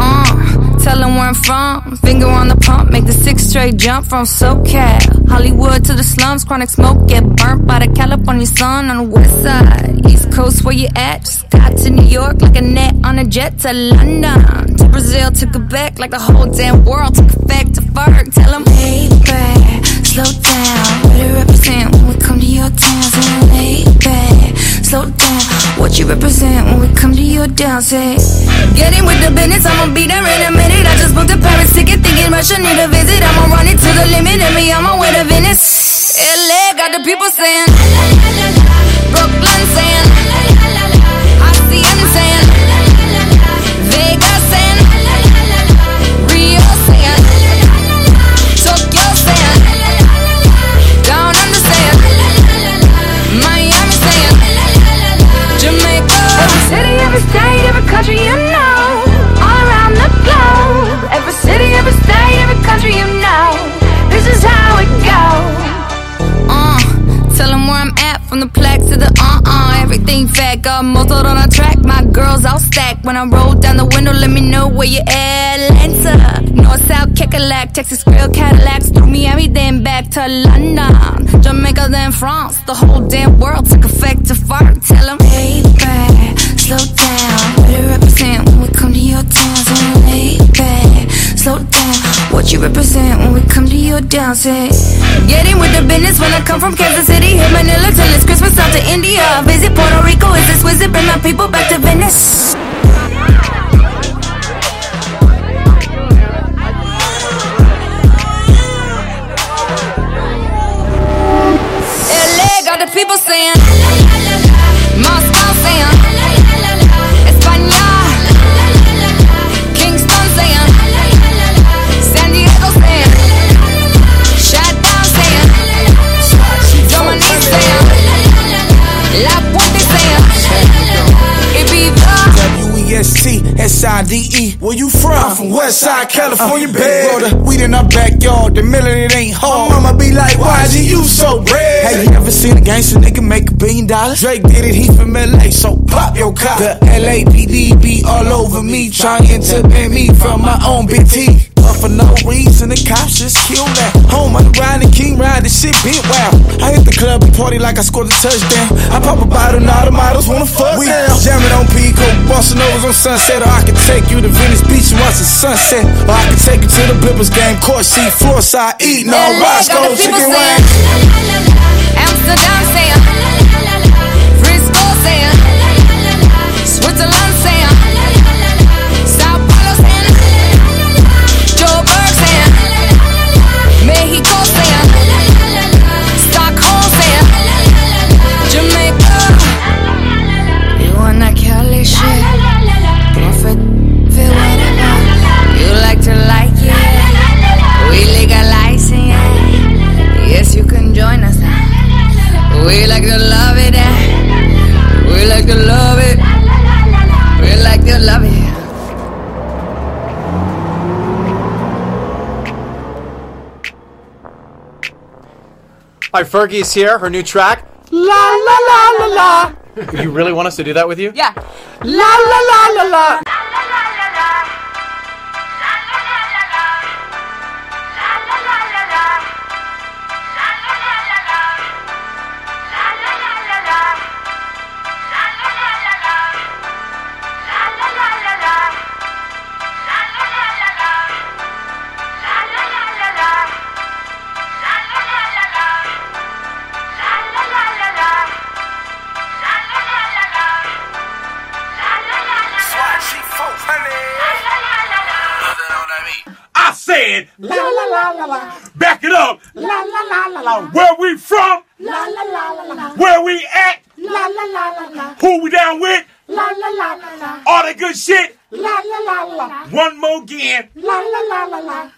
Uh, tell them where I'm from. Finger on the pump, make the six straight jump from SoCal. Hollywood to the slums, chronic smoke, get burnt by the California sun on the west side. East Coast, where you at? Just got to New York like a net on a jet to London. To Brazil, to Quebec, like the whole damn world took effect to Ferg. Tell them, hey, back, slow down. Better represent when we come to your town. Say, hey, back, slow down. What you represent when we come to your? Say, get in with the business, I'ma be there in a minute. I just booked a Paris ticket, thinking Russia need a visit. I'ma run it to the limit, and me my way to Venice. LA got the people saying, from the plaque to the uh uh. Everything fat, got muzzled on a track. My girls all stacked. When I roll down the window, let me know where you at. Atlanta, North, South, Kekalak, Texas, Grill, Cadillacs. Through Miami, then back to London. Jamaica, then France. The whole damn world took effect to fart. Tell them, hey, back, slow down. Better represent when we come to your town. So, hey, back, slow down. What you represent when we come to your town? Say, get in with the business when I come from Kansas City. India. Visit Puerto Rico, this wizard? Bring my people back to Venice. W-E-S-T-S-I-D-E. Where you from? I'm from West Side, California. Roll the weed in our backyard. The million it ain't hard. My mama be like, why is you so red? Have you ever seen a gangster nigga make a billion dollars? Drake did it, he from LA, so pop your cop. The LAPD be all over me, trying to ban me from my own big T. But for no reason, the cops just kill that. Home on the ride and king ride, this shit been wild. I hit the club and party like I scored a touchdown. I pop a bottle, and all the models wanna fuck we now. Jamming on Pico, bossing overs on Sunset, or I can take you to Venice Beach and watch the sunset. Or I can take you to the Clippers game, court seat, floor side, eating all LA got Roscoe the people chicken saying, wings. Amsterdam saying, uh. We like to love it. eh? We like to love it. We like to love it. All right, Fergie's here. Her new track. La la la la la. You really want us to do that with you? Yeah. La la la la la. I said, la la la la la. Back it up. La la la la la. Where we from? La la la la la. Where we at? La la la la la. Who we down with? La la la la la. All that good shit? La la la la. One more again. La la la la la.